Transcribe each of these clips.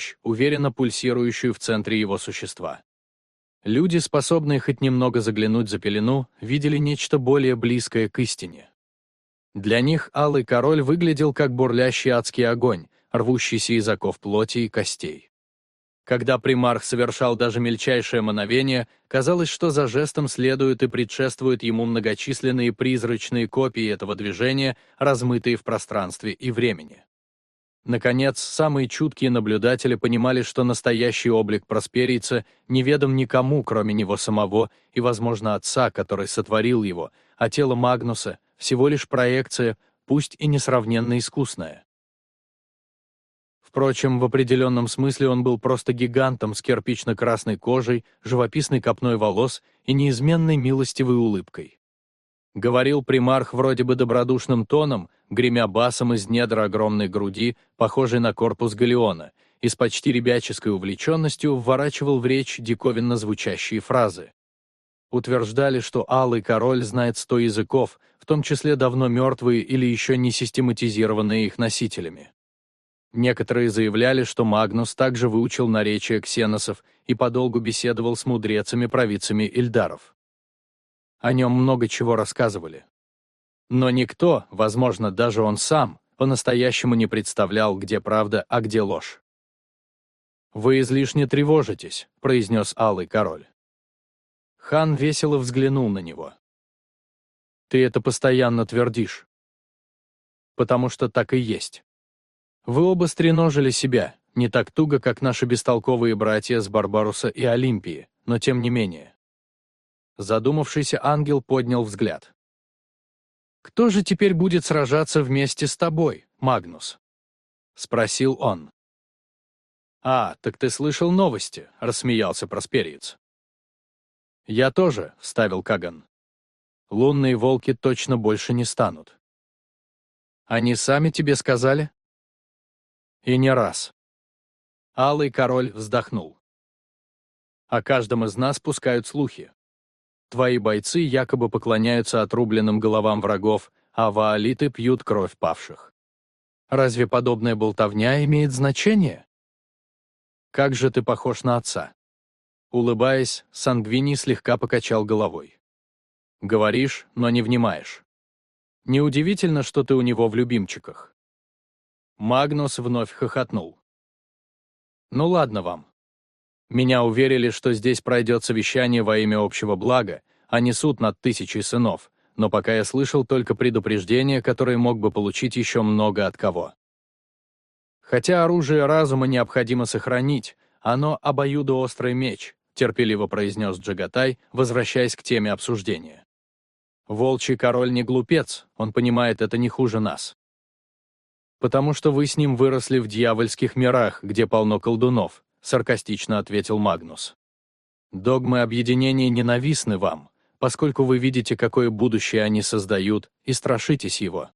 мощь, уверенно пульсирующую в центре его существа. Люди, способные хоть немного заглянуть за пелену, видели нечто более близкое к истине. Для них Алый Король выглядел как бурлящий адский огонь, рвущийся из оков плоти и костей. Когда примарх совершал даже мельчайшее мановение, казалось, что за жестом следуют и предшествуют ему многочисленные призрачные копии этого движения, размытые в пространстве и времени. Наконец, самые чуткие наблюдатели понимали, что настоящий облик просперийца неведом никому, кроме него самого и, возможно, отца, который сотворил его, а тело Магнуса — всего лишь проекция, пусть и несравненно искусная. Впрочем, в определенном смысле он был просто гигантом с кирпично-красной кожей, живописной копной волос и неизменной милостивой улыбкой. Говорил примарх вроде бы добродушным тоном, гремя басом из недра огромной груди, похожей на корпус галеона, и с почти ребяческой увлеченностью вворачивал в речь диковинно звучащие фразы. Утверждали, что Алый Король знает сто языков, в том числе давно мертвые или еще не систематизированные их носителями. Некоторые заявляли, что Магнус также выучил наречия ксеносов и подолгу беседовал с мудрецами-провидцами Ильдаров. О нем много чего рассказывали. Но никто, возможно, даже он сам, по-настоящему не представлял, где правда, а где ложь. «Вы излишне тревожитесь», — произнес Алый Король. Хан весело взглянул на него. «Ты это постоянно твердишь. Потому что так и есть. Вы оба стреножили себя, не так туго, как наши бестолковые братья с Барбаруса и Олимпии, но тем не менее. Задумавшийся ангел поднял взгляд. «Кто же теперь будет сражаться вместе с тобой, Магнус?» — спросил он. «А, так ты слышал новости», — рассмеялся Проспериец. «Я тоже», — вставил Каган. «Лунные волки точно больше не станут». «Они сами тебе сказали?» И не раз. Алый король вздохнул. О каждом из нас пускают слухи. Твои бойцы якобы поклоняются отрубленным головам врагов, а ваолиты пьют кровь павших. Разве подобная болтовня имеет значение? Как же ты похож на отца? Улыбаясь, Сангвини слегка покачал головой. Говоришь, но не внимаешь. Неудивительно, что ты у него в любимчиках. Магнус вновь хохотнул. «Ну ладно вам. Меня уверили, что здесь пройдет совещание во имя общего блага, а не суд над тысячей сынов, но пока я слышал только предупреждение, которое мог бы получить еще много от кого. Хотя оружие разума необходимо сохранить, оно обоюдоострый меч, терпеливо произнес Джагатай, возвращаясь к теме обсуждения. Волчий король не глупец, он понимает это не хуже нас потому что вы с ним выросли в дьявольских мирах, где полно колдунов», — саркастично ответил Магнус. «Догмы объединения ненавистны вам, поскольку вы видите, какое будущее они создают, и страшитесь его.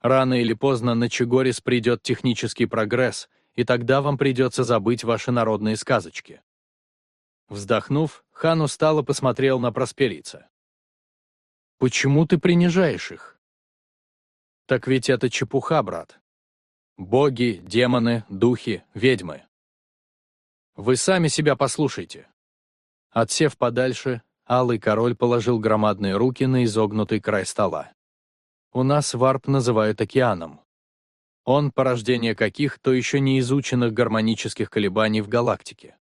Рано или поздно на Чегорис придет технический прогресс, и тогда вам придется забыть ваши народные сказочки». Вздохнув, хан устало посмотрел на Просперица. «Почему ты принижаешь их?» «Так ведь это чепуха, брат. Боги, демоны, духи, ведьмы. Вы сами себя послушайте. Отсев подальше, Алый Король положил громадные руки на изогнутый край стола. У нас варп называют океаном. Он — порождение каких-то еще не изученных гармонических колебаний в галактике.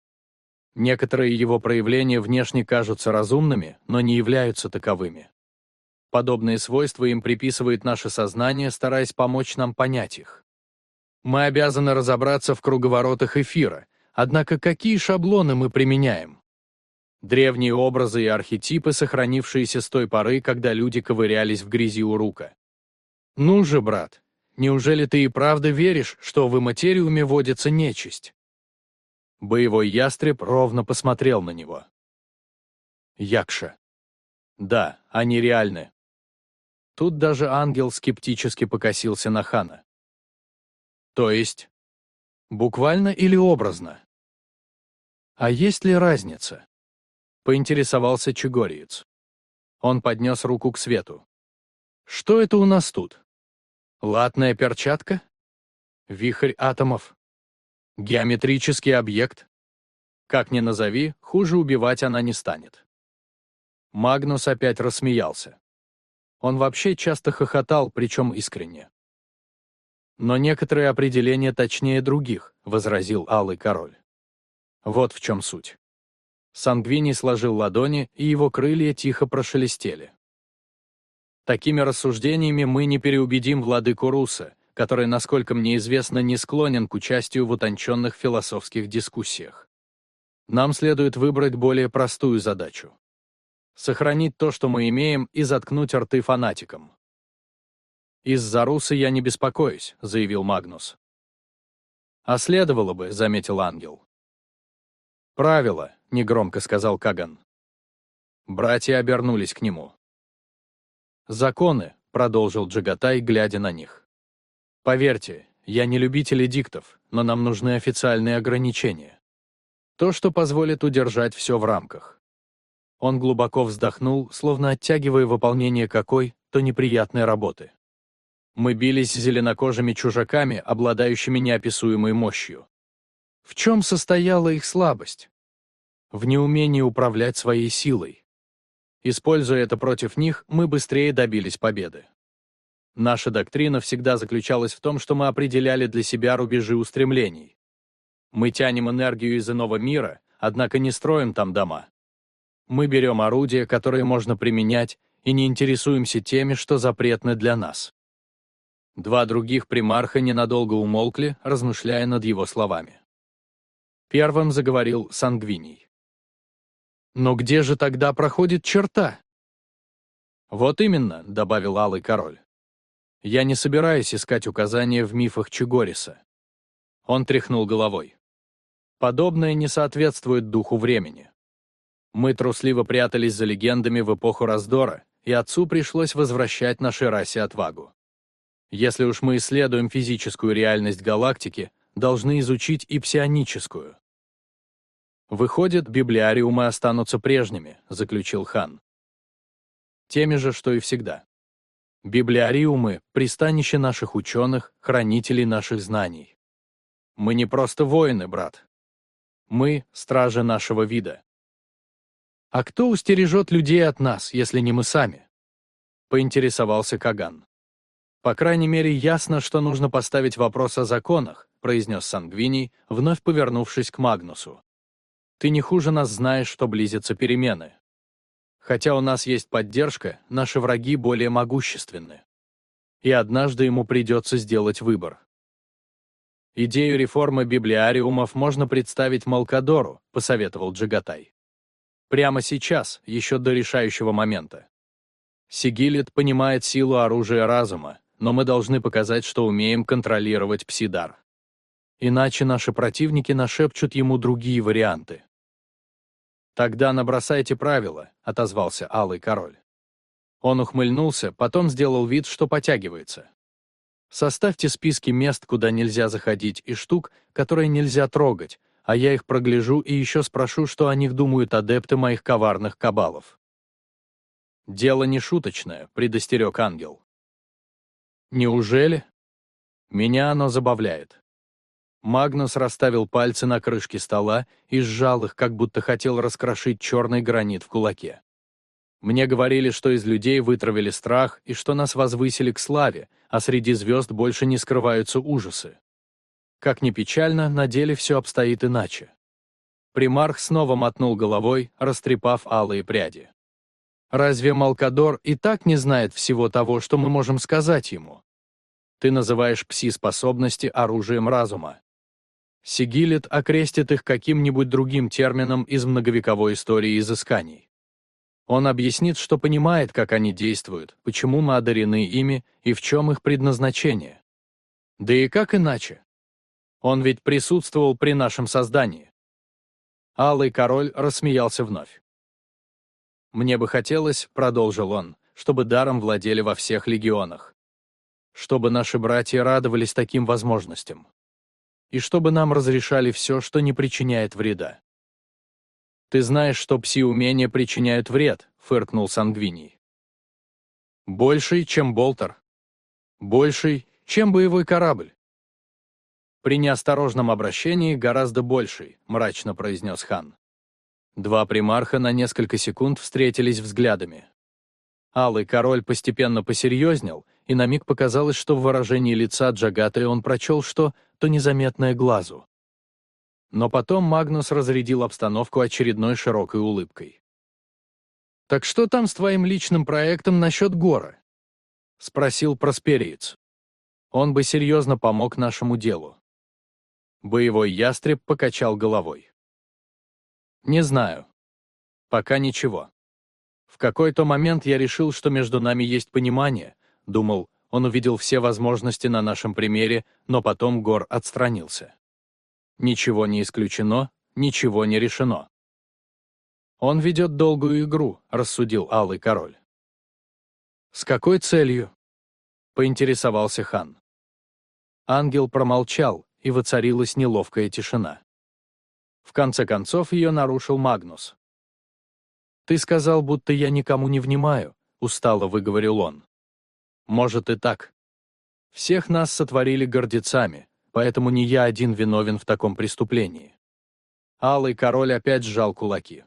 Некоторые его проявления внешне кажутся разумными, но не являются таковыми. Подобные свойства им приписывает наше сознание, стараясь помочь нам понять их. Мы обязаны разобраться в круговоротах эфира, однако какие шаблоны мы применяем? Древние образы и архетипы, сохранившиеся с той поры, когда люди ковырялись в грязи у рука. Ну же, брат, неужели ты и правда веришь, что в материуме водится нечисть? Боевой ястреб ровно посмотрел на него. Якша. Да, они реальны. Тут даже ангел скептически покосился на хана. То есть? Буквально или образно? А есть ли разница? Поинтересовался Чегориец. Он поднес руку к свету. Что это у нас тут? Латная перчатка? Вихрь атомов? Геометрический объект? Как ни назови, хуже убивать она не станет. Магнус опять рассмеялся. Он вообще часто хохотал, причем искренне. «Но некоторые определения точнее других», — возразил Алый Король. Вот в чем суть. Сангвини сложил ладони, и его крылья тихо прошелестели. Такими рассуждениями мы не переубедим владыку Руса, который, насколько мне известно, не склонен к участию в утонченных философских дискуссиях. Нам следует выбрать более простую задачу. Сохранить то, что мы имеем, и заткнуть рты фанатикам. «Из-за Руса я не беспокоюсь», — заявил Магнус. «А следовало бы», — заметил ангел. «Правило», — негромко сказал Каган. Братья обернулись к нему. «Законы», — продолжил Джагатай, глядя на них. «Поверьте, я не любитель эдиктов, но нам нужны официальные ограничения. То, что позволит удержать все в рамках». Он глубоко вздохнул, словно оттягивая выполнение какой-то неприятной работы. Мы бились с зеленокожими чужаками, обладающими неописуемой мощью. В чем состояла их слабость? В неумении управлять своей силой. Используя это против них, мы быстрее добились победы. Наша доктрина всегда заключалась в том, что мы определяли для себя рубежи устремлений. Мы тянем энергию из иного мира, однако не строим там дома. Мы берем орудия, которые можно применять, и не интересуемся теми, что запретны для нас. Два других примарха ненадолго умолкли, размышляя над его словами. Первым заговорил Сангвиний. Но где же тогда проходит черта? Вот именно, добавил Алый Король. Я не собираюсь искать указания в мифах Чигориса. Он тряхнул головой. Подобное не соответствует духу времени. Мы трусливо прятались за легендами в эпоху раздора, и отцу пришлось возвращать нашей расе отвагу. Если уж мы исследуем физическую реальность галактики, должны изучить и псионическую. «Выходит, библиариумы останутся прежними», — заключил хан. Теми же, что и всегда. Библиариумы — пристанище наших ученых, хранителей наших знаний. Мы не просто воины, брат. Мы — стражи нашего вида. А кто устережет людей от нас, если не мы сами? Поинтересовался Каган. По крайней мере, ясно, что нужно поставить вопрос о законах, произнес Сангвиний, вновь повернувшись к Магнусу. Ты не хуже нас знаешь, что близятся перемены. Хотя у нас есть поддержка, наши враги более могущественны. И однажды ему придется сделать выбор. «Идею реформы библиариумов можно представить Малкадору», — посоветовал Джагатай. «Прямо сейчас, еще до решающего момента. Сигилит понимает силу оружия разума, но мы должны показать, что умеем контролировать псидар. Иначе наши противники нашепчут ему другие варианты. «Тогда набросайте правила», — отозвался Алый Король. Он ухмыльнулся, потом сделал вид, что потягивается. «Составьте списки мест, куда нельзя заходить, и штук, которые нельзя трогать, а я их прогляжу и еще спрошу, что о них думают адепты моих коварных кабалов». «Дело не шуточное», — предостерег ангел. «Неужели?» «Меня оно забавляет. Магнус расставил пальцы на крышке стола и сжал их, как будто хотел раскрошить черный гранит в кулаке. Мне говорили, что из людей вытравили страх и что нас возвысили к славе, а среди звезд больше не скрываются ужасы. Как ни печально, на деле все обстоит иначе. Примарх снова мотнул головой, растрепав алые пряди. Разве Малкадор и так не знает всего того, что мы можем сказать ему? Ты называешь пси-способности оружием разума. Сигилит окрестит их каким-нибудь другим термином из многовековой истории изысканий. Он объяснит, что понимает, как они действуют, почему мы одарены ими и в чем их предназначение. Да и как иначе? Он ведь присутствовал при нашем создании. Алый король рассмеялся вновь. «Мне бы хотелось», — продолжил он, — «чтобы даром владели во всех легионах. Чтобы наши братья радовались таким возможностям и чтобы нам разрешали все, что не причиняет вреда. «Ты знаешь, что пси-умения причиняют вред», — фыркнул Сангвиний. «Больший, чем болтер. Больший, чем боевой корабль. «При неосторожном обращении гораздо больший», — мрачно произнес хан. Два примарха на несколько секунд встретились взглядами. Алый король постепенно посерьезнел, и на миг показалось, что в выражении лица Джагаты он прочел что-то незаметное глазу. Но потом Магнус разрядил обстановку очередной широкой улыбкой. «Так что там с твоим личным проектом насчет гора?» — спросил Проспериец. «Он бы серьезно помог нашему делу». Боевой ястреб покачал головой. «Не знаю. Пока ничего. В какой-то момент я решил, что между нами есть понимание, думал, он увидел все возможности на нашем примере, но потом Гор отстранился. Ничего не исключено, ничего не решено. «Он ведет долгую игру», — рассудил Алый Король. «С какой целью?» — поинтересовался хан. Ангел промолчал, и воцарилась неловкая тишина. В конце концов ее нарушил Магнус. «Ты сказал, будто я никому не внимаю», — устало выговорил он. «Может и так. Всех нас сотворили гордецами, поэтому не я один виновен в таком преступлении». Алый король опять сжал кулаки.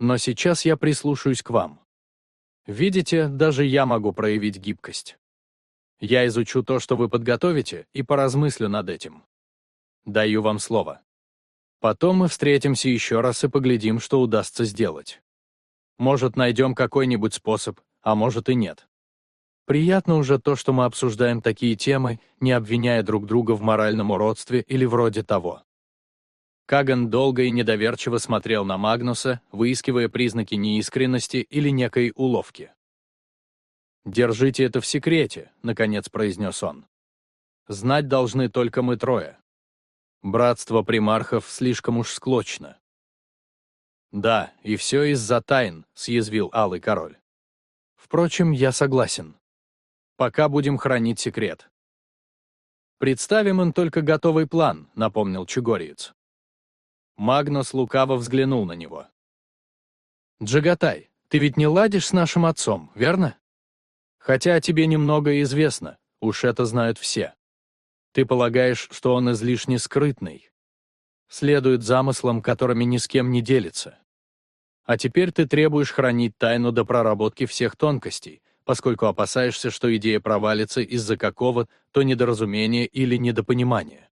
«Но сейчас я прислушаюсь к вам. Видите, даже я могу проявить гибкость. Я изучу то, что вы подготовите, и поразмыслю над этим. Даю вам слово. Потом мы встретимся еще раз и поглядим, что удастся сделать. Может, найдем какой-нибудь способ, а может и нет. Приятно уже то, что мы обсуждаем такие темы, не обвиняя друг друга в моральном уродстве или вроде того. Каган долго и недоверчиво смотрел на Магнуса, выискивая признаки неискренности или некой уловки. «Держите это в секрете», — наконец произнес он. «Знать должны только мы трое. Братство примархов слишком уж склочно. «Да, и все из-за тайн», — съязвил Алый Король. «Впрочем, я согласен. Пока будем хранить секрет». «Представим им только готовый план», — напомнил Чугориец. Магнус лукаво взглянул на него. «Джагатай, ты ведь не ладишь с нашим отцом, верно? Хотя тебе немного известно, уж это знают все. Ты полагаешь, что он излишне скрытный. Следует замыслам, которыми ни с кем не делится. А теперь ты требуешь хранить тайну до проработки всех тонкостей, поскольку опасаешься, что идея провалится из-за какого-то недоразумения или недопонимания.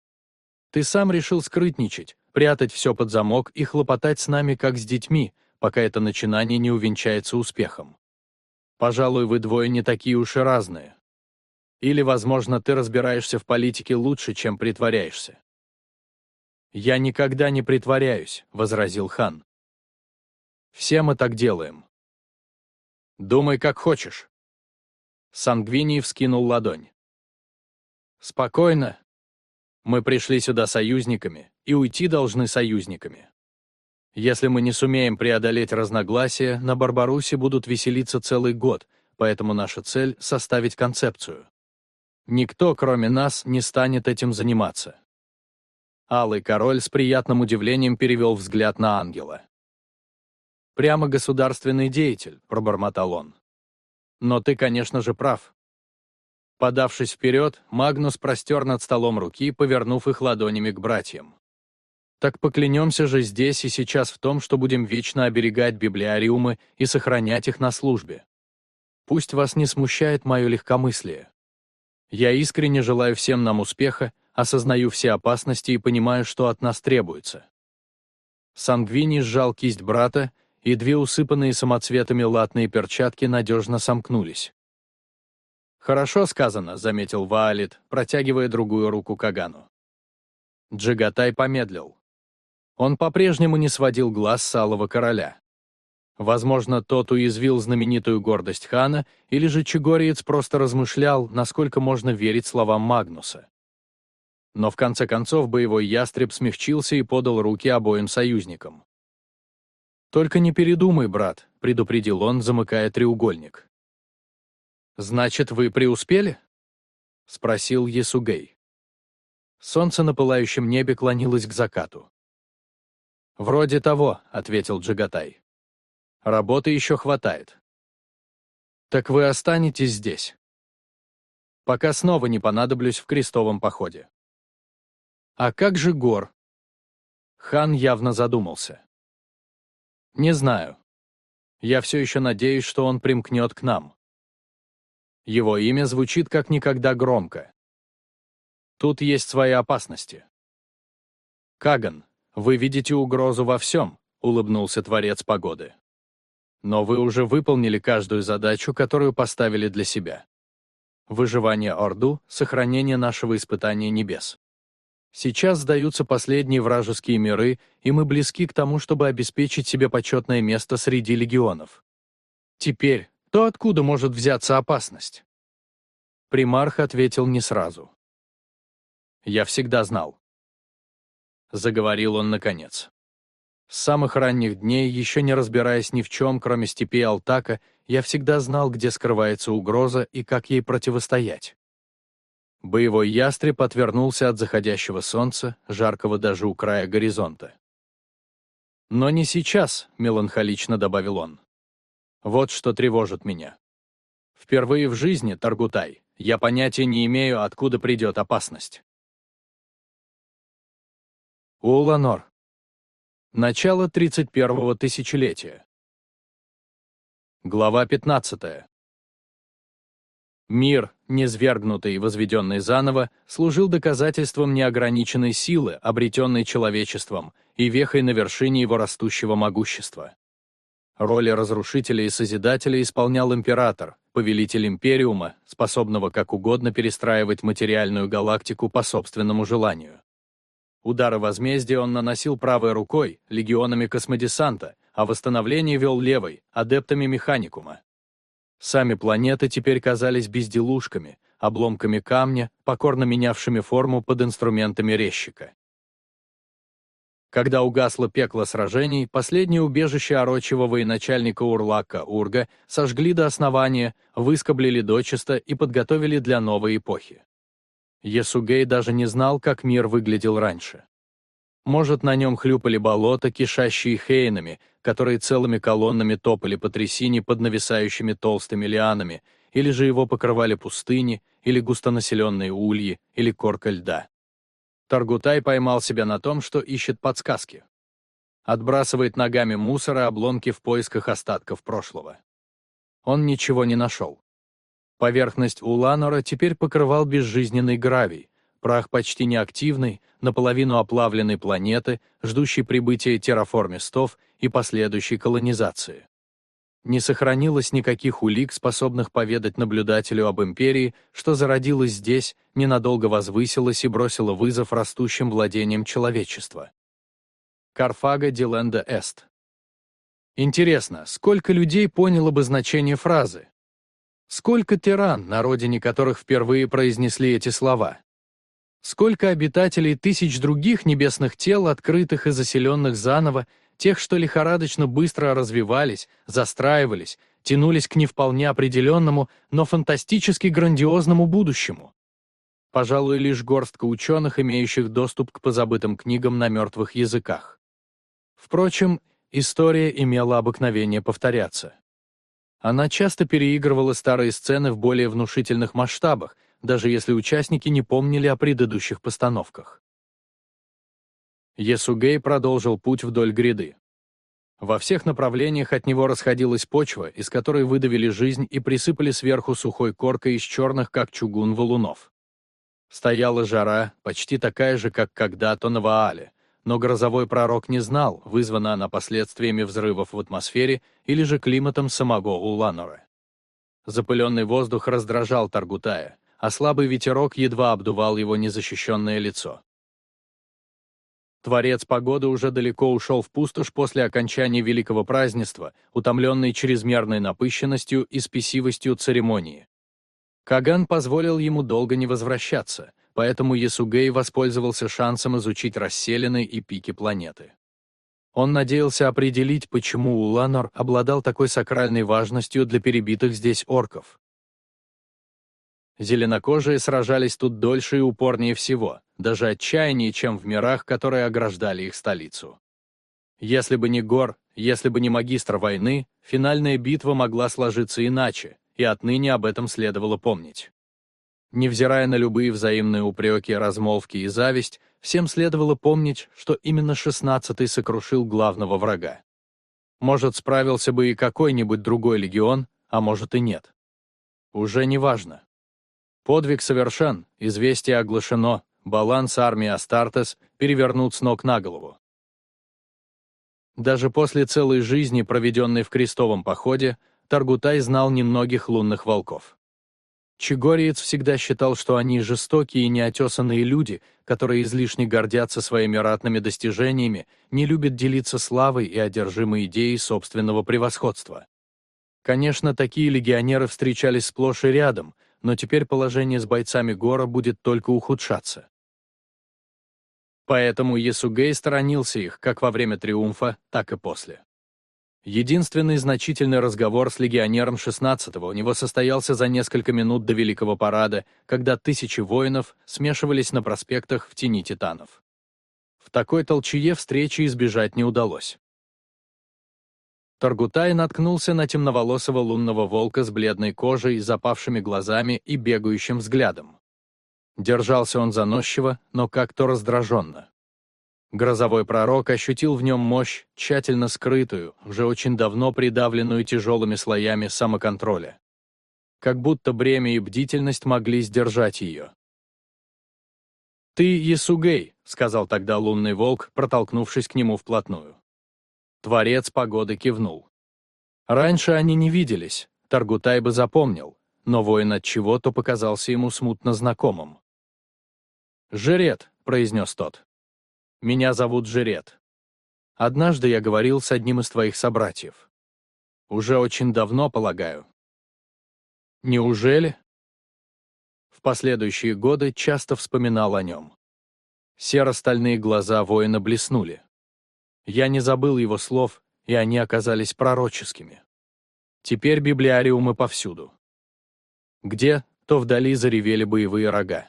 Ты сам решил скрытничать, прятать все под замок и хлопотать с нами, как с детьми, пока это начинание не увенчается успехом. Пожалуй, вы двое не такие уж и разные. Или, возможно, ты разбираешься в политике лучше, чем притворяешься. «Я никогда не притворяюсь», — возразил хан. Все мы так делаем. Думай, как хочешь. Сангвиний вскинул ладонь. Спокойно. Мы пришли сюда союзниками, и уйти должны союзниками. Если мы не сумеем преодолеть разногласия, на Барбарусе будут веселиться целый год, поэтому наша цель — составить концепцию. Никто, кроме нас, не станет этим заниматься. Алый король с приятным удивлением перевел взгляд на ангела. «Прямо государственный деятель», — пробормотал он. «Но ты, конечно же, прав». Подавшись вперед, Магнус простер над столом руки, повернув их ладонями к братьям. «Так поклянемся же здесь и сейчас в том, что будем вечно оберегать библиариумы и сохранять их на службе. Пусть вас не смущает мое легкомыслие. Я искренне желаю всем нам успеха, осознаю все опасности и понимаю, что от нас требуется». Сангвини сжал кисть брата, и две усыпанные самоцветами латные перчатки надежно сомкнулись. «Хорошо сказано», — заметил Ваалит, протягивая другую руку Кагану. Джигатай помедлил. Он по-прежнему не сводил глаз с Алого Короля. Возможно, тот уязвил знаменитую гордость хана, или же Чегориец просто размышлял, насколько можно верить словам Магнуса. Но в конце концов боевой ястреб смягчился и подал руки обоим союзникам. «Только не передумай, брат», — предупредил он, замыкая треугольник. «Значит, вы преуспели?» — спросил Есугей. Солнце на пылающем небе клонилось к закату. «Вроде того», — ответил Джагатай. «Работы еще хватает». «Так вы останетесь здесь?» «Пока снова не понадоблюсь в крестовом походе». А как же Гор? Хан явно задумался. Не знаю. Я все еще надеюсь, что он примкнет к нам. Его имя звучит как никогда громко. Тут есть свои опасности. Каган, вы видите угрозу во всем, улыбнулся Творец Погоды. Но вы уже выполнили каждую задачу, которую поставили для себя. Выживание Орду, сохранение нашего испытания небес. Сейчас сдаются последние вражеские миры, и мы близки к тому, чтобы обеспечить себе почетное место среди легионов. Теперь, то откуда может взяться опасность? Примарх ответил не сразу. Я всегда знал. Заговорил он наконец. С самых ранних дней, еще не разбираясь ни в чем, кроме степи Алтака, я всегда знал, где скрывается угроза и как ей противостоять. Боевой ястреб отвернулся от заходящего солнца, жаркого даже у края горизонта. «Но не сейчас», — меланхолично добавил он. «Вот что тревожит меня. Впервые в жизни, Таргутай, я понятия не имею, откуда придет опасность». Уланор. Начало 31-го тысячелетия. Глава 15. Мир, низвергнутый и возведенный заново, служил доказательством неограниченной силы, обретенной человечеством, и вехой на вершине его растущего могущества. Роли разрушителя и созидателя исполнял император, повелитель империума, способного как угодно перестраивать материальную галактику по собственному желанию. Удары возмездия он наносил правой рукой, легионами космодесанта, а восстановление вел левой, адептами механикума. Сами планеты теперь казались безделушками, обломками камня, покорно менявшими форму под инструментами резчика. Когда угасло пекло сражений, последнее убежище орочего военачальника Урлака Урга сожгли до основания, выскоблили дочисто и подготовили для новой эпохи. Есугей даже не знал, как мир выглядел раньше. Может, на нем хлюпали болота, кишащие хейнами, которые целыми колоннами топали по трясине под нависающими толстыми лианами, или же его покрывали пустыни, или густонаселенные ульи, или корка льда. Таргутай поймал себя на том, что ищет подсказки. Отбрасывает ногами мусора обломки в поисках остатков прошлого. Он ничего не нашел. Поверхность Уланора теперь покрывал безжизненный гравий, прах почти неактивной, наполовину оплавленной планеты, ждущей прибытия терраформистов и последующей колонизации. Не сохранилось никаких улик, способных поведать наблюдателю об империи, что зародилась здесь, ненадолго возвысилась и бросила вызов растущим владениям человечества. Карфага Диленда Эст. Интересно, сколько людей поняло бы значение фразы? Сколько тиран, на родине которых впервые произнесли эти слова? Сколько обитателей тысяч других небесных тел, открытых и заселенных заново, тех, что лихорадочно быстро развивались, застраивались, тянулись к не вполне определенному, но фантастически грандиозному будущему. Пожалуй, лишь горстка ученых, имеющих доступ к позабытым книгам на мертвых языках. Впрочем, история имела обыкновение повторяться. Она часто переигрывала старые сцены в более внушительных масштабах, даже если участники не помнили о предыдущих постановках. Есугей продолжил путь вдоль гряды. Во всех направлениях от него расходилась почва, из которой выдавили жизнь и присыпали сверху сухой коркой из черных, как чугун, валунов. Стояла жара, почти такая же, как когда-то на Ваале, но грозовой пророк не знал, вызвана она последствиями взрывов в атмосфере или же климатом самого Уланора. Запыленный воздух раздражал Таргутая, а слабый ветерок едва обдувал его незащищенное лицо. Творец погоды уже далеко ушел в пустошь после окончания великого празднества, утомленный чрезмерной напыщенностью и спесивостью церемонии. Каган позволил ему долго не возвращаться, поэтому Ясугей воспользовался шансом изучить расселены и пики планеты. Он надеялся определить, почему Уланор обладал такой сакральной важностью для перебитых здесь орков. Зеленокожие сражались тут дольше и упорнее всего, даже отчаяннее, чем в мирах, которые ограждали их столицу. Если бы не Гор, если бы не магистр войны, финальная битва могла сложиться иначе, и отныне об этом следовало помнить. Невзирая на любые взаимные упреки, размолвки и зависть, всем следовало помнить, что именно шестнадцатый сокрушил главного врага. Может, справился бы и какой-нибудь другой легион, а может и нет. Уже не важно. Подвиг совершен, известие оглашено, баланс армии Астартес перевернут с ног на голову. Даже после целой жизни, проведенной в крестовом походе, Таргутай знал немногих лунных волков. Чегориец всегда считал, что они жестокие и неотесанные люди, которые излишне гордятся своими ратными достижениями, не любят делиться славой и одержимы идеей собственного превосходства. Конечно, такие легионеры встречались сплошь и рядом, но теперь положение с бойцами Гора будет только ухудшаться. Поэтому Ясугей сторонился их как во время триумфа, так и после. Единственный значительный разговор с легионером 16-го у него состоялся за несколько минут до Великого парада, когда тысячи воинов смешивались на проспектах в тени титанов. В такой толчее встречи избежать не удалось. Таргутай наткнулся на темноволосого лунного волка с бледной кожей, запавшими глазами и бегающим взглядом. Держался он заносчиво, но как-то раздраженно. Грозовой пророк ощутил в нем мощь, тщательно скрытую, уже очень давно придавленную тяжелыми слоями самоконтроля. Как будто бремя и бдительность могли сдержать ее. «Ты Ясугей», — сказал тогда лунный волк, протолкнувшись к нему вплотную. Творец погоды кивнул. Раньше они не виделись, Таргутай бы запомнил, но воин от чего-то показался ему смутно знакомым. «Жрет», — произнес тот. Меня зовут Жирет. Однажды я говорил с одним из твоих собратьев. Уже очень давно, полагаю. Неужели? В последующие годы часто вспоминал о нем. Серо-стальные глаза воина блеснули. Я не забыл его слов, и они оказались пророческими. Теперь библиариумы повсюду. Где, то вдали заревели боевые рога.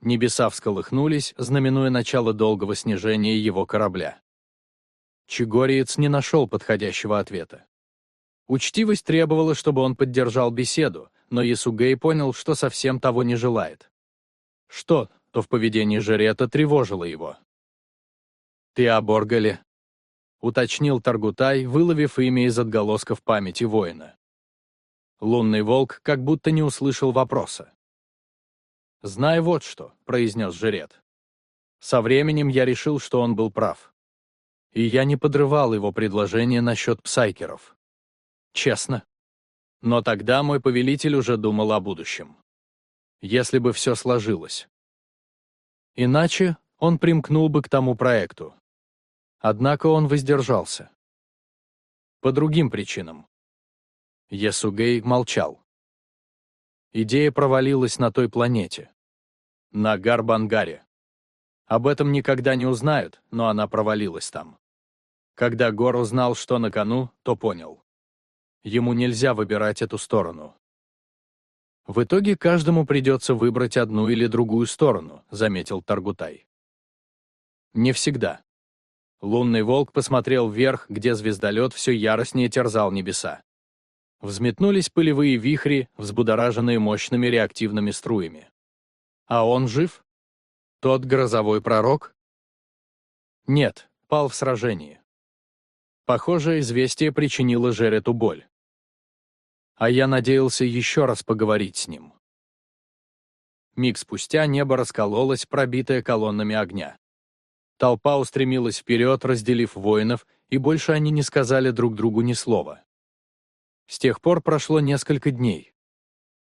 Небеса всколыхнулись, знаменуя начало долгого снижения его корабля. Чегориец не нашел подходящего ответа. Учтивость требовала, чтобы он поддержал беседу, но Ясугей понял, что совсем того не желает. Что, то в поведении Жерета тревожило его. «Ты о Боргале?» — уточнил Таргутай, выловив имя из отголосков памяти воина. Лунный волк как будто не услышал вопроса. «Знай вот что», — произнес жрет. «Со временем я решил, что он был прав. И я не подрывал его предложение насчет псайкеров. Честно. Но тогда мой повелитель уже думал о будущем. Если бы все сложилось. Иначе он примкнул бы к тому проекту. Однако он воздержался. По другим причинам. Ясугей молчал. Идея провалилась на той планете. На Гарбангаре. Об этом никогда не узнают, но она провалилась там. Когда Гор узнал, что на кону, то понял. Ему нельзя выбирать эту сторону. В итоге каждому придется выбрать одну или другую сторону, заметил Таргутай. Не всегда. Лунный волк посмотрел вверх, где звездолет все яростнее терзал небеса. Взметнулись пылевые вихри, взбудораженные мощными реактивными струями. А он жив? Тот грозовой пророк? Нет, пал в сражении. Похоже, известие причинило Жерету боль. А я надеялся еще раз поговорить с ним. Миг спустя небо раскололось, пробитое колоннами огня. Толпа устремилась вперед, разделив воинов, и больше они не сказали друг другу ни слова. С тех пор прошло несколько дней.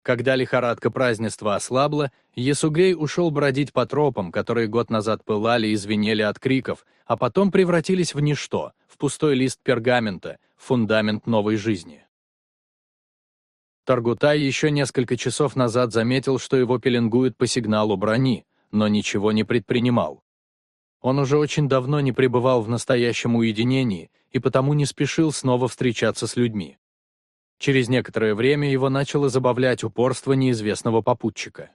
Когда лихорадка празднества ослабла, Есугей ушел бродить по тропам, которые год назад пылали и звенели от криков, а потом превратились в ничто, в пустой лист пергамента, фундамент новой жизни. Таргутай еще несколько часов назад заметил, что его пеленгуют по сигналу брони, но ничего не предпринимал. Он уже очень давно не пребывал в настоящем уединении и потому не спешил снова встречаться с людьми. Через некоторое время его начало забавлять упорство неизвестного попутчика.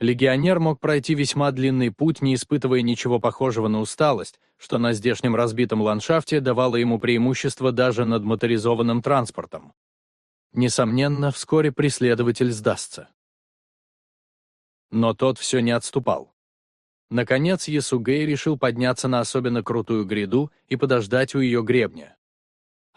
Легионер мог пройти весьма длинный путь, не испытывая ничего похожего на усталость, что на здешнем разбитом ландшафте давало ему преимущество даже над моторизованным транспортом. Несомненно, вскоре преследователь сдастся. Но тот все не отступал. Наконец Ясугей решил подняться на особенно крутую гряду и подождать у ее гребня.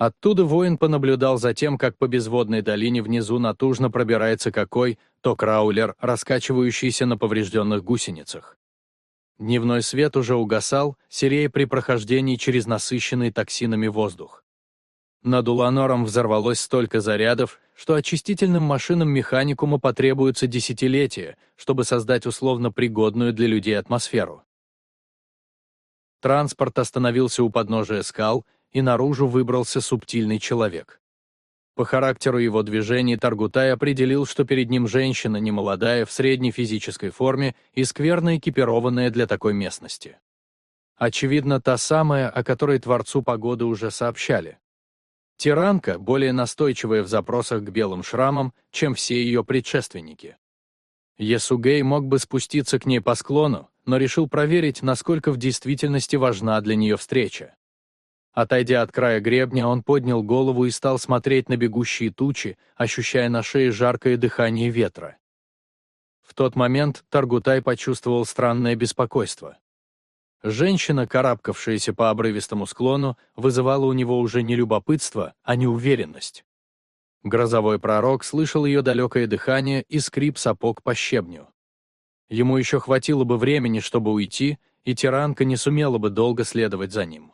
Оттуда воин понаблюдал за тем, как по безводной долине внизу натужно пробирается какой то краулер, раскачивающийся на поврежденных гусеницах. Дневной свет уже угасал, серея при прохождении через насыщенный токсинами воздух. Над Уланором взорвалось столько зарядов, что очистительным машинам механикума потребуется десятилетия, чтобы создать условно пригодную для людей атмосферу. Транспорт остановился у подножия скал, и наружу выбрался субтильный человек. По характеру его движений Таргутай определил, что перед ним женщина немолодая, в средней физической форме и скверно экипированная для такой местности. Очевидно, та самая, о которой Творцу Погоды уже сообщали. Тиранка более настойчивая в запросах к белым шрамам, чем все ее предшественники. Есугей мог бы спуститься к ней по склону, но решил проверить, насколько в действительности важна для нее встреча. Отойдя от края гребня, он поднял голову и стал смотреть на бегущие тучи, ощущая на шее жаркое дыхание ветра. В тот момент Таргутай почувствовал странное беспокойство. Женщина, карабкавшаяся по обрывистому склону, вызывала у него уже не любопытство, а неуверенность. Грозовой пророк слышал ее далекое дыхание и скрип сапог по щебню. Ему еще хватило бы времени, чтобы уйти, и тиранка не сумела бы долго следовать за ним.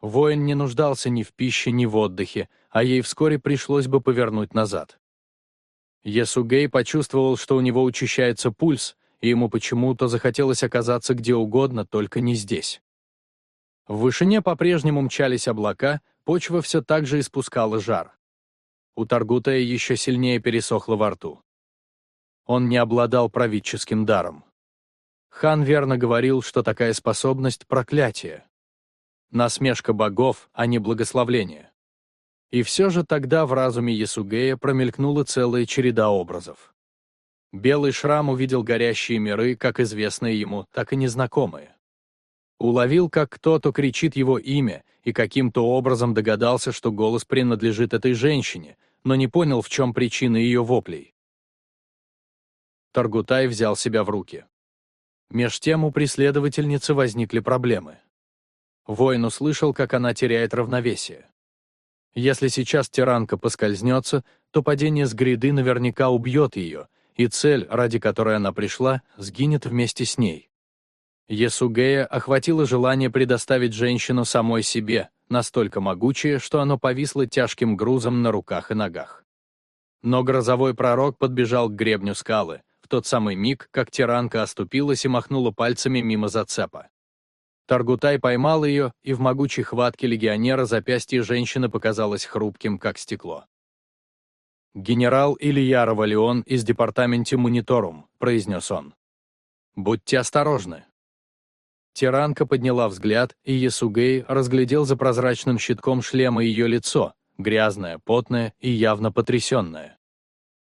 Воин не нуждался ни в пище, ни в отдыхе, а ей вскоре пришлось бы повернуть назад. Есугей почувствовал, что у него учащается пульс, и ему почему-то захотелось оказаться где угодно, только не здесь. В вышине по-прежнему мчались облака, почва все так же испускала жар. У Таргутая еще сильнее пересохло во рту. Он не обладал правительским даром. Хан верно говорил, что такая способность — проклятие. Насмешка богов, а не благословление. И все же тогда в разуме Ясугея промелькнула целая череда образов. Белый шрам увидел горящие миры, как известные ему, так и незнакомые. Уловил, как кто-то кричит его имя, и каким-то образом догадался, что голос принадлежит этой женщине, но не понял, в чем причина ее воплей. Таргутай взял себя в руки. Меж тем у преследовательницы возникли проблемы. Воин услышал, как она теряет равновесие. Если сейчас тиранка поскользнется, то падение с гряды наверняка убьет ее, и цель, ради которой она пришла, сгинет вместе с ней. Есугея охватило желание предоставить женщину самой себе, настолько могучее, что оно повисло тяжким грузом на руках и ногах. Но грозовой пророк подбежал к гребню скалы, в тот самый миг, как тиранка оступилась и махнула пальцами мимо зацепа. Таргутай поймал ее, и в могучей хватке легионера запястье женщины показалось хрупким, как стекло. «Генерал Илья Равалион из департаменте Мониторум», — произнес он. «Будьте осторожны». Тиранка подняла взгляд, и Ясугей разглядел за прозрачным щитком шлема ее лицо, грязное, потное и явно потрясенное.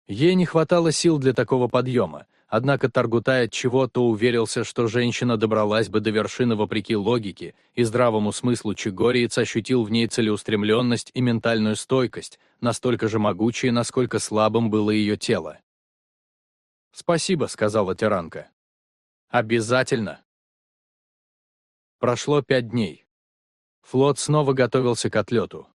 Ей не хватало сил для такого подъема, однако Таргутай от чего-то уверился, что женщина добралась бы до вершины вопреки логике, и здравому смыслу Чигориец ощутил в ней целеустремленность и ментальную стойкость, настолько же могучие, насколько слабым было ее тело. «Спасибо», — сказала тиранка. «Обязательно». Прошло пять дней. Флот снова готовился к отлету.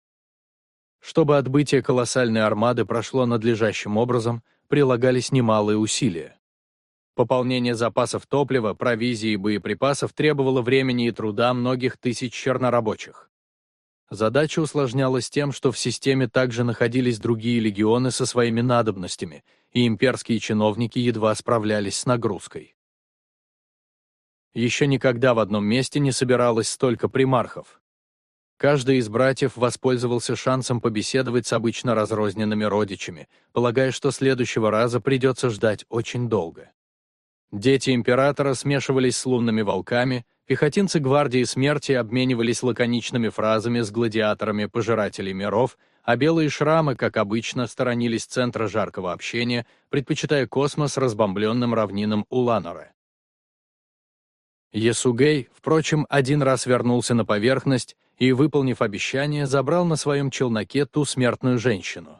Чтобы отбытие колоссальной армады прошло надлежащим образом, прилагались немалые усилия. Пополнение запасов топлива, провизии и боеприпасов требовало времени и труда многих тысяч чернорабочих. Задача усложнялась тем, что в системе также находились другие легионы со своими надобностями, и имперские чиновники едва справлялись с нагрузкой. Еще никогда в одном месте не собиралось столько примархов. Каждый из братьев воспользовался шансом побеседовать с обычно разрозненными родичами, полагая, что следующего раза придется ждать очень долго. Дети императора смешивались с лунными волками, пехотинцы гвардии смерти обменивались лаконичными фразами с гладиаторами пожирателей миров, а белые шрамы, как обычно, сторонились центра жаркого общения, предпочитая космос разбомбленным равнинам Уланора. Есугей, впрочем, один раз вернулся на поверхность и, выполнив обещание, забрал на своем челноке ту смертную женщину.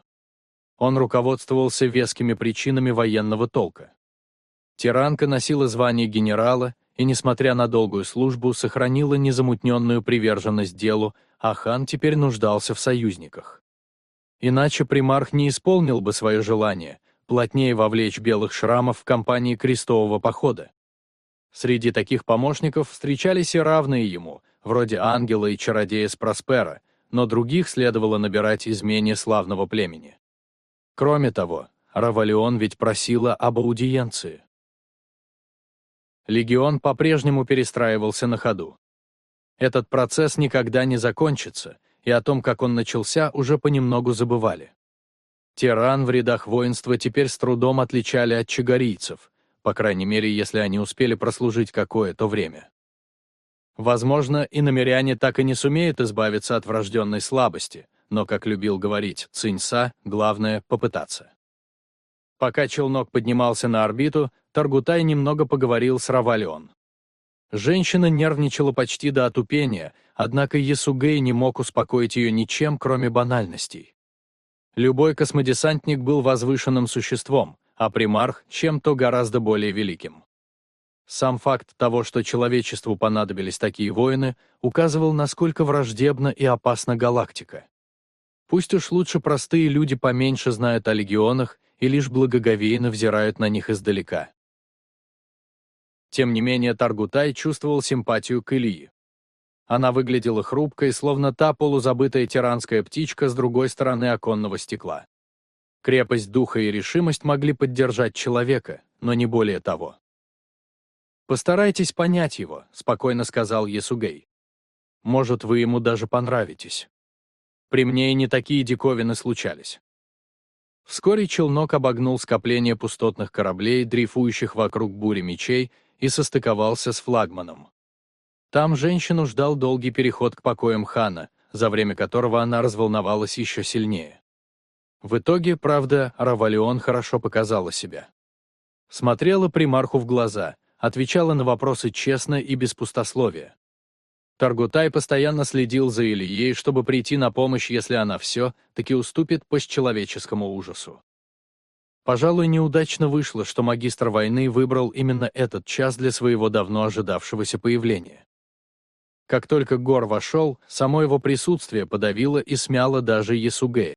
Он руководствовался вескими причинами военного толка. Тиранка носила звание генерала и, несмотря на долгую службу, сохранила незамутненную приверженность делу, а хан теперь нуждался в союзниках. Иначе примарх не исполнил бы свое желание плотнее вовлечь белых шрамов в кампании крестового похода. Среди таких помощников встречались и равные ему, вроде ангела и чародея с Проспера, но других следовало набирать из менее славного племени. Кроме того, Равалион ведь просила об аудиенции. Легион по-прежнему перестраивался на ходу. Этот процесс никогда не закончится, и о том, как он начался, уже понемногу забывали. Тиран в рядах воинства теперь с трудом отличали от чагарийцев, по крайней мере, если они успели прослужить какое-то время. Возможно, и намеряне так и не сумеют избавиться от врожденной слабости, но, как любил говорить Циньса, главное — попытаться. Пока челнок поднимался на орбиту, Таргутай немного поговорил с Равалион. Женщина нервничала почти до отупения, однако Ясугей не мог успокоить ее ничем, кроме банальностей. Любой космодесантник был возвышенным существом, а примарх — чем-то гораздо более великим. Сам факт того, что человечеству понадобились такие воины, указывал, насколько враждебна и опасна галактика. Пусть уж лучше простые люди поменьше знают о легионах и лишь благоговейно взирают на них издалека. Тем не менее, Таргутай чувствовал симпатию к Ильи. Она выглядела хрупкой, словно та полузабытая тиранская птичка с другой стороны оконного стекла. Крепость духа и решимость могли поддержать человека, но не более того. «Постарайтесь понять его», — спокойно сказал Есугей. «Может, вы ему даже понравитесь. При мне и не такие диковины случались». Вскоре челнок обогнул скопление пустотных кораблей, дрейфующих вокруг бури мечей, и состыковался с флагманом. Там женщину ждал долгий переход к покоям хана, за время которого она разволновалась еще сильнее. В итоге, правда, Равалион хорошо показала себя. Смотрела примарху в глаза, отвечала на вопросы честно и без пустословия. Таргутай постоянно следил за Ильей, чтобы прийти на помощь, если она все, таки уступит постчеловеческому ужасу. Пожалуй, неудачно вышло, что магистр войны выбрал именно этот час для своего давно ожидавшегося появления. Как только Гор вошел, само его присутствие подавило и смяло даже Ясуге.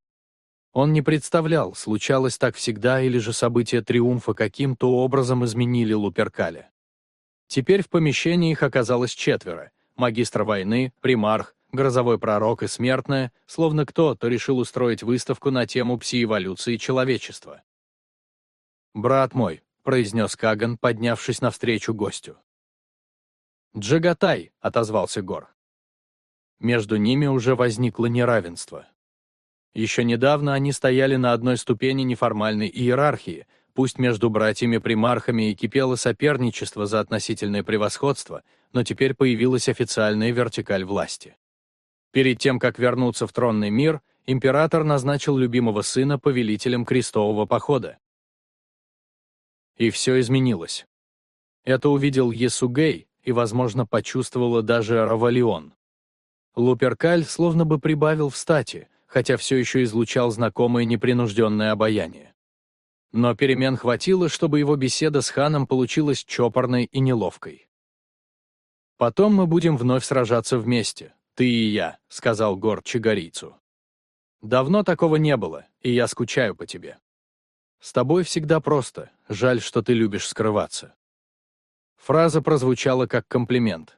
Он не представлял, случалось так всегда или же события триумфа каким-то образом изменили Луперкаля. Теперь в помещении их оказалось четверо — магистр войны, примарх, грозовой пророк и смертная, словно кто-то решил устроить выставку на тему псиэволюции человечества. «Брат мой», — произнес Каган, поднявшись навстречу гостю. «Джагатай», — отозвался Гор. Между ними уже возникло неравенство. Еще недавно они стояли на одной ступени неформальной иерархии, пусть между братьями-примархами и кипело соперничество за относительное превосходство, но теперь появилась официальная вертикаль власти. Перед тем, как вернуться в тронный мир, император назначил любимого сына повелителем крестового похода. И все изменилось. Это увидел Есугей, и, возможно, почувствовала даже Равалион. Луперкаль словно бы прибавил в стати, хотя все еще излучал знакомое непринужденное обаяние. Но перемен хватило, чтобы его беседа с ханом получилась чопорной и неловкой. «Потом мы будем вновь сражаться вместе, ты и я», — сказал Гор Чигарийцу. «Давно такого не было, и я скучаю по тебе. С тобой всегда просто, жаль, что ты любишь скрываться». Фраза прозвучала как комплимент.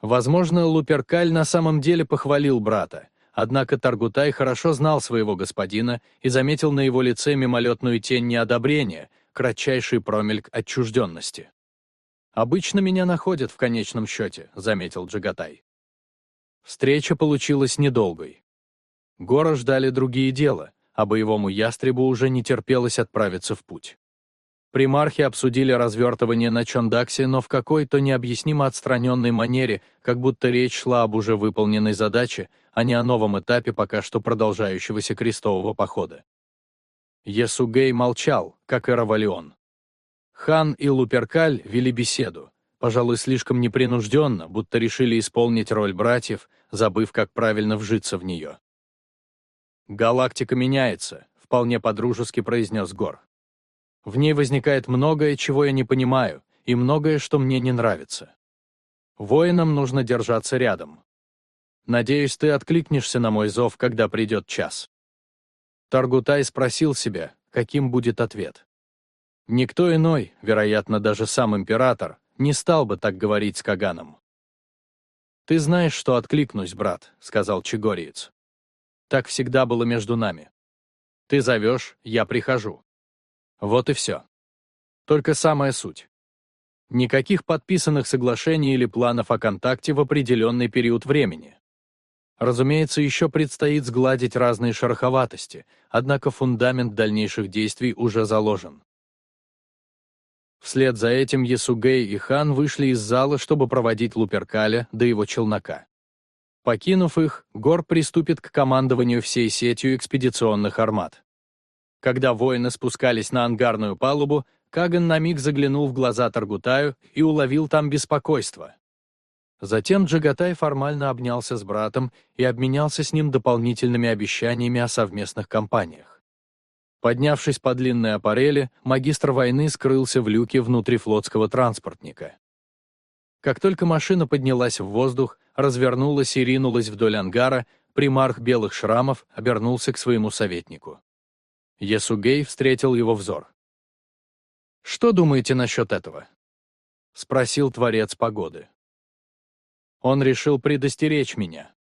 Возможно, Луперкаль на самом деле похвалил брата, однако Таргутай хорошо знал своего господина и заметил на его лице мимолетную тень неодобрения, кратчайший промельк отчужденности. «Обычно меня находят в конечном счете», — заметил Джагатай. Встреча получилась недолгой. Гора ждали другие дела, а боевому ястребу уже не терпелось отправиться в путь. Примархи обсудили развертывание на Чондаксе, но в какой-то необъяснимо отстраненной манере, как будто речь шла об уже выполненной задаче, а не о новом этапе пока что продолжающегося крестового похода. Есугей молчал, как и Равалион. Хан и Луперкаль вели беседу, пожалуй, слишком непринужденно, будто решили исполнить роль братьев, забыв, как правильно вжиться в нее. «Галактика меняется», — вполне подружески произнес Гор. В ней возникает многое, чего я не понимаю, и многое, что мне не нравится. Воинам нужно держаться рядом. Надеюсь, ты откликнешься на мой зов, когда придет час. Таргутай спросил себя, каким будет ответ. Никто иной, вероятно, даже сам император, не стал бы так говорить с Каганом. «Ты знаешь, что откликнусь, брат», — сказал Чигориец. «Так всегда было между нами. Ты зовешь, я прихожу. Вот и все. Только самая суть. Никаких подписанных соглашений или планов о контакте в определенный период времени. Разумеется, еще предстоит сгладить разные шероховатости, однако фундамент дальнейших действий уже заложен. Вслед за этим Ясугей и Хан вышли из зала, чтобы проводить Луперкаля до его челнока. Покинув их, Гор приступит к командованию всей сетью экспедиционных армат. Когда воины спускались на ангарную палубу, Каган на миг заглянул в глаза Таргутаю и уловил там беспокойство. Затем Джагатай формально обнялся с братом и обменялся с ним дополнительными обещаниями о совместных кампаниях. Поднявшись по длинной аппарели, магистр войны скрылся в люке внутрифлотского транспортника. Как только машина поднялась в воздух, развернулась и ринулась вдоль ангара, примарх белых шрамов обернулся к своему советнику. Есугей встретил его взор. «Что думаете насчет этого?» — спросил творец погоды. Он решил предостеречь меня.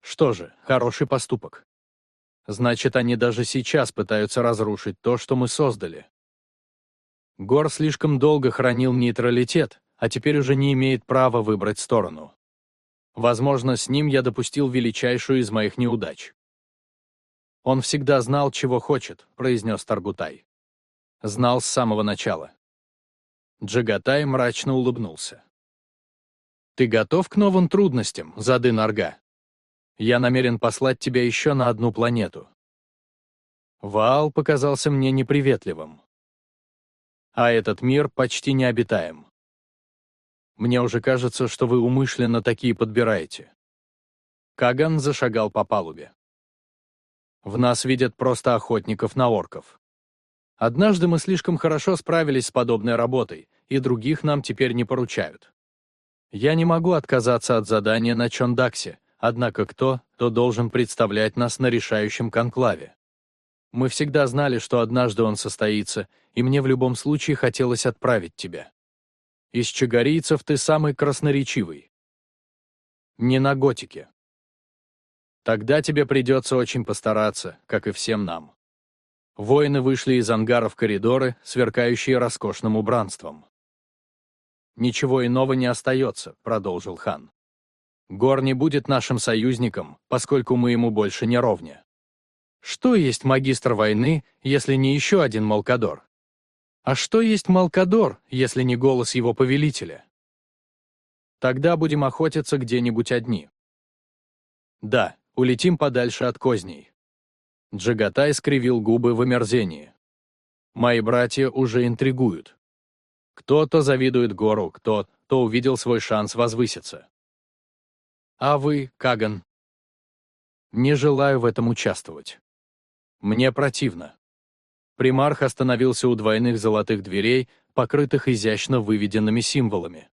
Что же, хороший поступок. Значит, они даже сейчас пытаются разрушить то, что мы создали. Гор слишком долго хранил нейтралитет, а теперь уже не имеет права выбрать сторону. Возможно, с ним я допустил величайшую из моих неудач. «Он всегда знал, чего хочет», — произнес Таргутай. Знал с самого начала. Джагатай мрачно улыбнулся. «Ты готов к новым трудностям, Зады Нарга?» Я намерен послать тебя еще на одну планету. Ваал показался мне неприветливым. А этот мир почти необитаем. Мне уже кажется, что вы умышленно такие подбираете. Каган зашагал по палубе. В нас видят просто охотников на орков. Однажды мы слишком хорошо справились с подобной работой, и других нам теперь не поручают. Я не могу отказаться от задания на Чондаксе, Однако кто, то должен представлять нас на решающем конклаве. Мы всегда знали, что однажды он состоится, и мне в любом случае хотелось отправить тебя. Из чагарийцев ты самый красноречивый. Не на готике. Тогда тебе придется очень постараться, как и всем нам. Воины вышли из ангара в коридоры, сверкающие роскошным убранством. «Ничего иного не остается», — продолжил хан. Гор не будет нашим союзником, поскольку мы ему больше не ровня. Что есть магистр войны, если не еще один Малкадор? А что есть Малкадор, если не голос его повелителя? Тогда будем охотиться где-нибудь одни. Да, улетим подальше от козней. Джагатай скривил губы в омерзении. Мои братья уже интригуют. Кто-то завидует гору, кто-то увидел свой шанс возвыситься. А вы, Каган? Не желаю в этом участвовать. Мне противно. Примарх остановился у двойных золотых дверей, покрытых изящно выведенными символами.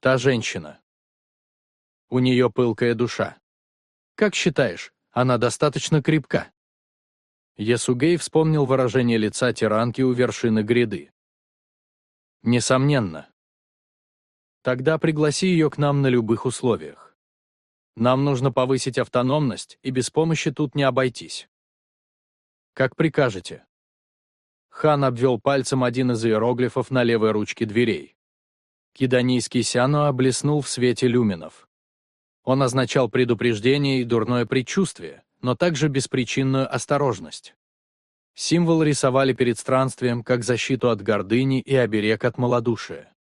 Та женщина. У нее пылкая душа. Как считаешь, она достаточно крепка? Ясугей вспомнил выражение лица тиранки у вершины гряды. Несомненно. Тогда пригласи ее к нам на любых условиях. Нам нужно повысить автономность, и без помощи тут не обойтись. Как прикажете. Хан обвел пальцем один из иероглифов на левой ручке дверей. Киданийский сяно облеснул в свете люминов. Он означал предупреждение и дурное предчувствие, но также беспричинную осторожность. Символ рисовали перед странствием как защиту от гордыни и оберег от малодушия.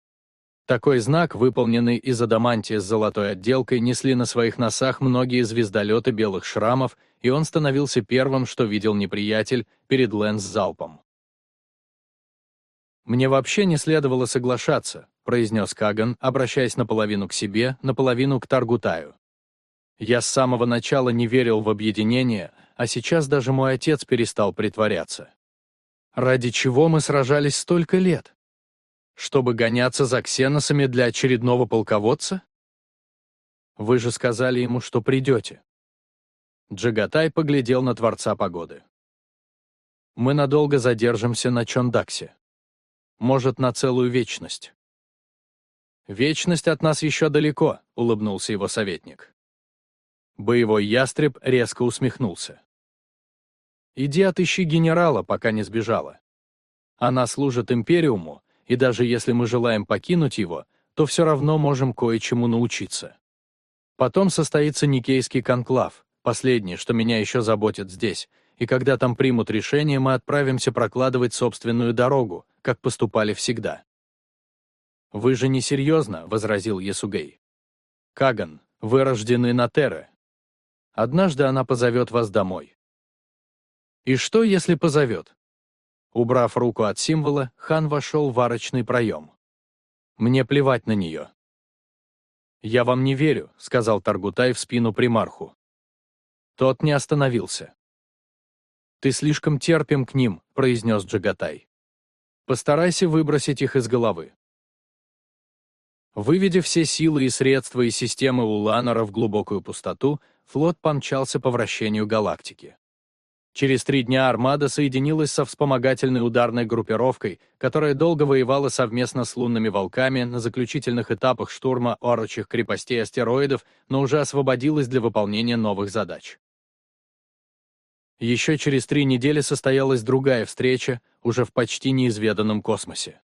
Такой знак, выполненный из адамантия с золотой отделкой, несли на своих носах многие звездолеты белых шрамов, и он становился первым, что видел неприятель перед Лэнс-залпом. «Мне вообще не следовало соглашаться», — произнес Каган, обращаясь наполовину к себе, наполовину к Таргутаю. «Я с самого начала не верил в объединение, а сейчас даже мой отец перестал притворяться. Ради чего мы сражались столько лет? Чтобы гоняться за ксеносами для очередного полководца? Вы же сказали ему, что придете. Джагатай поглядел на Творца Погоды. Мы надолго задержимся на Чондаксе. Может, на целую вечность. «Вечность от нас еще далеко», — улыбнулся его советник. Боевой ястреб резко усмехнулся. «Иди отыщи генерала, пока не сбежала. Она служит Империуму, и даже если мы желаем покинуть его, то все равно можем кое-чему научиться. Потом состоится Никейский конклав, последнее, что меня еще заботит здесь, и когда там примут решение, мы отправимся прокладывать собственную дорогу, как поступали всегда. «Вы же не серьезно», — возразил Ясугей. «Каган, вы рождены на Терре. Однажды она позовет вас домой». «И что, если позовет?» Убрав руку от символа, хан вошел в арочный проем. «Мне плевать на нее». «Я вам не верю», — сказал Таргутай в спину примарху. Тот не остановился. «Ты слишком терпим к ним», — произнес Джагатай. «Постарайся выбросить их из головы». Выведя все силы и средства из системы Уланора в глубокую пустоту, флот помчался по вращению галактики. Через три дня армада соединилась со вспомогательной ударной группировкой, которая долго воевала совместно с лунными волками на заключительных этапах штурма орочих крепостей астероидов, но уже освободилась для выполнения новых задач. Еще через три недели состоялась другая встреча, уже в почти неизведанном космосе.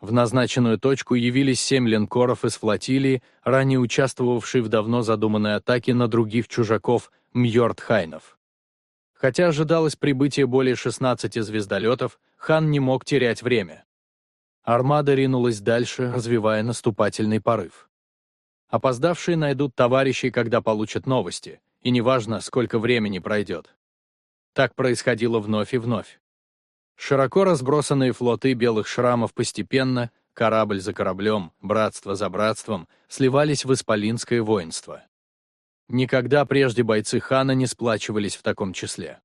В назначенную точку явились семь линкоров из флотилии, ранее участвовавшей в давно задуманной атаке на других чужаков Мьордхайнов. Хотя ожидалось прибытие более 16 звездолетов, хан не мог терять время. Армада ринулась дальше, развивая наступательный порыв. Опоздавшие найдут товарищей, когда получат новости, и неважно, сколько времени пройдет. Так происходило вновь и вновь. Широко разбросанные флоты белых шрамов постепенно, корабль за кораблем, братство за братством, сливались в исполинское воинство. Никогда прежде бойцы хана не сплачивались в таком числе.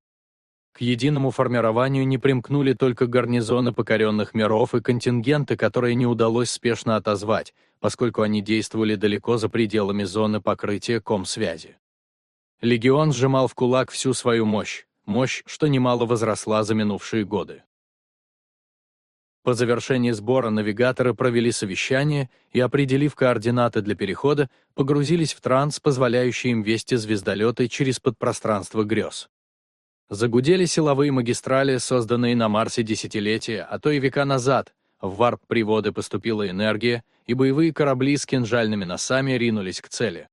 К единому формированию не примкнули только гарнизоны покоренных миров и контингенты, которые не удалось спешно отозвать, поскольку они действовали далеко за пределами зоны покрытия ком-связи. Легион сжимал в кулак всю свою мощь, мощь, что немало возросла за минувшие годы. По завершении сбора навигаторы провели совещание и, определив координаты для перехода, погрузились в транс, позволяющий им вести звездолеты через подпространство грез. Загудели силовые магистрали, созданные на Марсе десятилетия, а то и века назад, в варп-приводы поступила энергия, и боевые корабли с кинжальными носами ринулись к цели.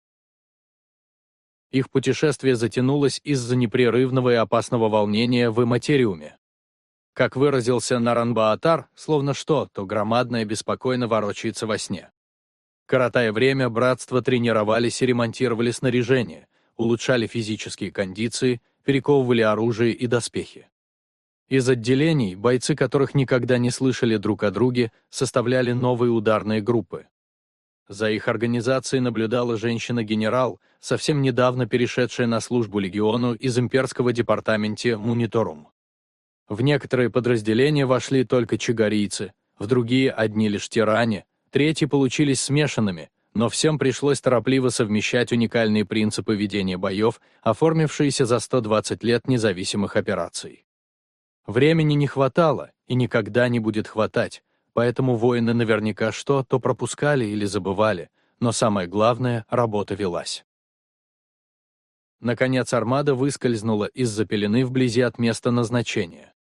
Их путешествие затянулось из-за непрерывного и опасного волнения в материуме. Как выразился Наранбаатар, словно что, то громадное беспокойно ворочается во сне. Коротая время, братства тренировались и ремонтировали снаряжение, улучшали физические кондиции, перековывали оружие и доспехи. Из отделений, бойцы которых никогда не слышали друг о друге, составляли новые ударные группы. За их организацией наблюдала женщина-генерал, совсем недавно перешедшая на службу легиону из имперского департамента Муниторум. В некоторые подразделения вошли только чигарийцы, в другие — одни лишь тиране, третьи получились смешанными, но всем пришлось торопливо совмещать уникальные принципы ведения боев, оформившиеся за 120 лет независимых операций. Времени не хватало и никогда не будет хватать, поэтому воины наверняка что-то пропускали или забывали, но самое главное — работа велась. Наконец армада выскользнула из-за пелены вблизи от места назначения.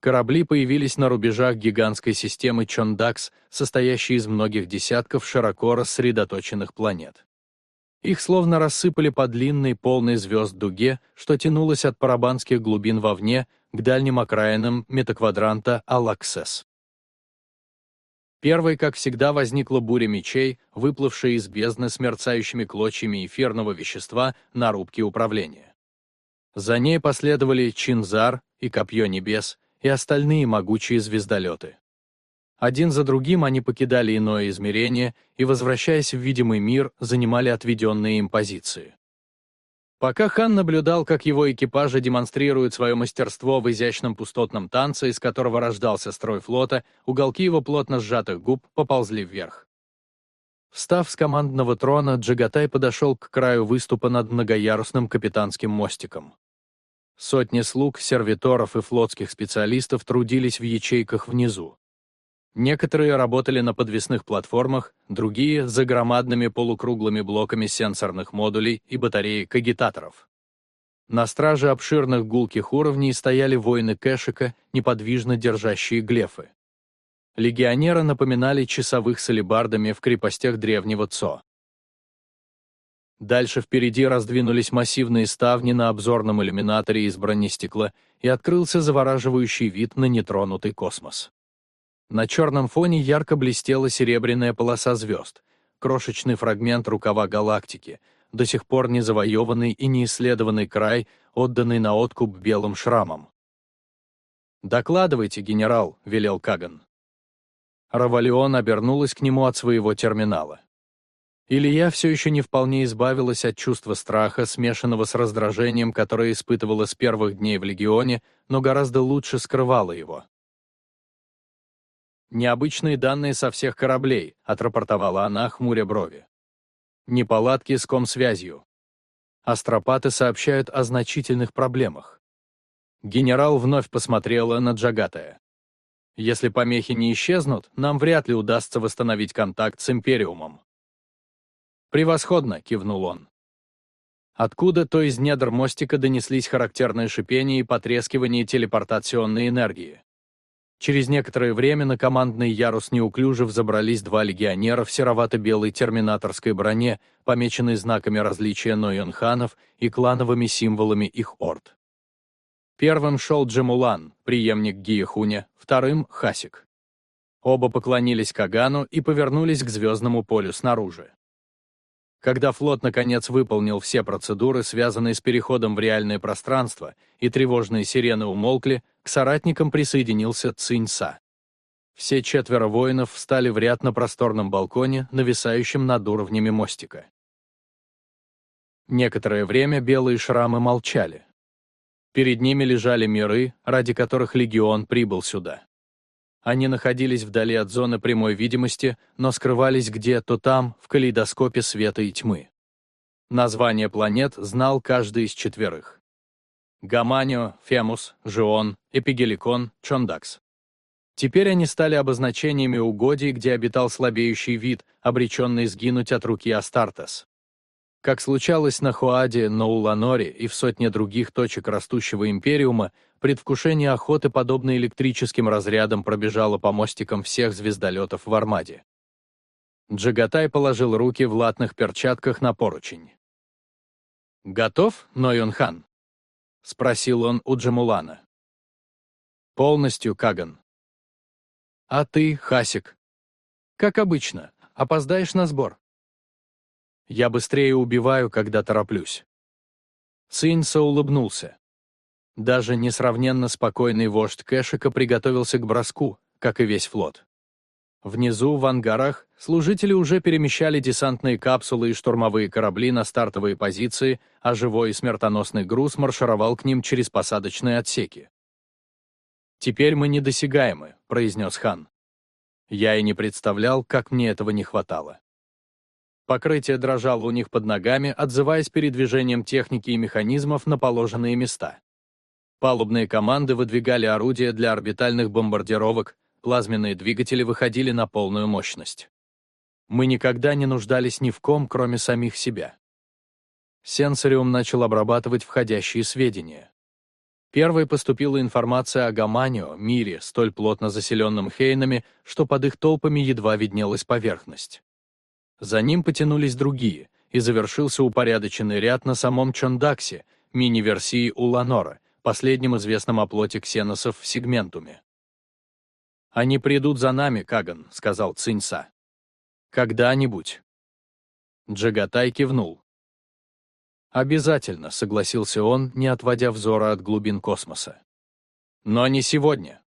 Корабли появились на рубежах гигантской системы Чондакс, состоящей из многих десятков широко рассредоточенных планет. Их словно рассыпали по длинной, полной звезд дуге, что тянулась от парабанских глубин вовне к дальним окраинам метаквадранта Алаксес. Первой, как всегда, возникла буря мечей, выплывшая из бездны с мерцающими клочьями эфирного вещества на рубке управления. За ней последовали Чинзар и Копье Небес и остальные могучие звездолеты. Один за другим они покидали иное измерение и, возвращаясь в видимый мир, занимали отведенные им позиции. Пока Хан наблюдал, как его экипажи демонстрируют свое мастерство в изящном пустотном танце, из которого рождался строй флота, уголки его плотно сжатых губ поползли вверх. Встав с командного трона, Джагатай подошел к краю выступа над многоярусным капитанским мостиком. Сотни слуг, сервиторов и флотских специалистов трудились в ячейках внизу. Некоторые работали на подвесных платформах, другие — за громадными полукруглыми блоками сенсорных модулей и батареи кагитаторов. На страже обширных гулких уровней стояли воины Кэшика, неподвижно держащие глефы. Легионеры напоминали часовых с в крепостях древнего Цо. Дальше впереди раздвинулись массивные ставни на обзорном иллюминаторе из бронестекла, и открылся завораживающий вид на нетронутый космос. На черном фоне ярко блестела серебряная полоса звезд, крошечный фрагмент рукава галактики, до сих пор не завоеванный и не исследованный край, отданный на откуп белым шрамом. «Докладывайте, генерал», — велел Каган. Равалион обернулась к нему от своего терминала. Илья все еще не вполне избавилась от чувства страха, смешанного с раздражением, которое испытывала с первых дней в Легионе, но гораздо лучше скрывала его. «Необычные данные со всех кораблей», — отрапортовала она, хмуря брови. «Неполадки с комсвязью. Астропаты сообщают о значительных проблемах». Генерал вновь посмотрела на Джагатая. «Если помехи не исчезнут, нам вряд ли удастся восстановить контакт с Империумом». «Превосходно», — кивнул он. Откуда-то из недр мостика донеслись характерные шипения и потрескивание телепортационной энергии. Через некоторое время на командный ярус неуклюже взобрались два легионера в серовато-белой терминаторской броне, помеченной знаками различия Нойонханов и клановыми символами их орд. Первым шел Джемулан, преемник Гиехуня, вторым — Хасик. Оба поклонились Кагану и повернулись к звездному полю снаружи. Когда флот наконец выполнил все процедуры, связанные с переходом в реальное пространство, и тревожные сирены умолкли, к соратникам присоединился Циньса. Все четверо воинов встали в ряд на просторном балконе, нависающем над уровнями мостика. Некоторое время белые шрамы молчали. Перед ними лежали миры, ради которых легион прибыл сюда. Они находились вдали от зоны прямой видимости, но скрывались где-то там, в калейдоскопе света и тьмы. Название планет знал каждый из четверых. Гаманио, Фемус, Жион, Эпигеликон, Чондакс. Теперь они стали обозначениями угодий, где обитал слабеющий вид, обреченный сгинуть от руки Астартес. Как случалось на Хуаде, на Уланоре и в сотне других точек растущего империума, предвкушение охоты, подобно электрическим разрядам, пробежало по мостикам всех звездолетов в Армаде. Джагатай положил руки в латных перчатках на поручень. «Готов, Нойон-хан?» — спросил он у Джамулана. «Полностью, Каган». «А ты, Хасик?» «Как обычно, опоздаешь на сбор». «Я быстрее убиваю, когда тороплюсь». Цинса улыбнулся. Даже несравненно спокойный вождь Кэшика приготовился к броску, как и весь флот. Внизу, в ангарах, служители уже перемещали десантные капсулы и штурмовые корабли на стартовые позиции, а живой и смертоносный груз маршировал к ним через посадочные отсеки. «Теперь мы недосягаемы», — произнес хан. Я и не представлял, как мне этого не хватало. Покрытие дрожало у них под ногами, отзываясь передвижением техники и механизмов на положенные места. Палубные команды выдвигали орудия для орбитальных бомбардировок, плазменные двигатели выходили на полную мощность. Мы никогда не нуждались ни в ком, кроме самих себя. Сенсориум начал обрабатывать входящие сведения. Первой поступила информация о Гаманио, мире, столь плотно заселенном хейнами, что под их толпами едва виднелась поверхность. За ним потянулись другие, и завершился упорядоченный ряд на самом Чондаксе, мини-версии Уланора, последнем известном оплоте ксеносов в сегментуме. «Они придут за нами, Каган», — сказал Циньса. «Когда-нибудь». Джагатай кивнул. «Обязательно», — согласился он, не отводя взора от глубин космоса. «Но не сегодня».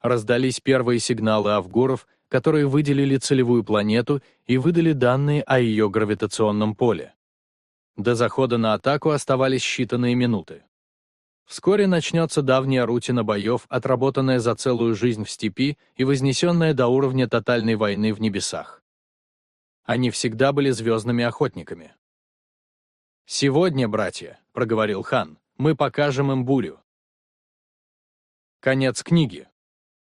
Раздались первые сигналы Авгуров, которые выделили целевую планету и выдали данные о ее гравитационном поле. До захода на атаку оставались считанные минуты. Вскоре начнется давняя рутина боев, отработанная за целую жизнь в степи и вознесенная до уровня тотальной войны в небесах. Они всегда были звездными охотниками. «Сегодня, братья», — проговорил хан, — «мы покажем им бурю». Конец книги.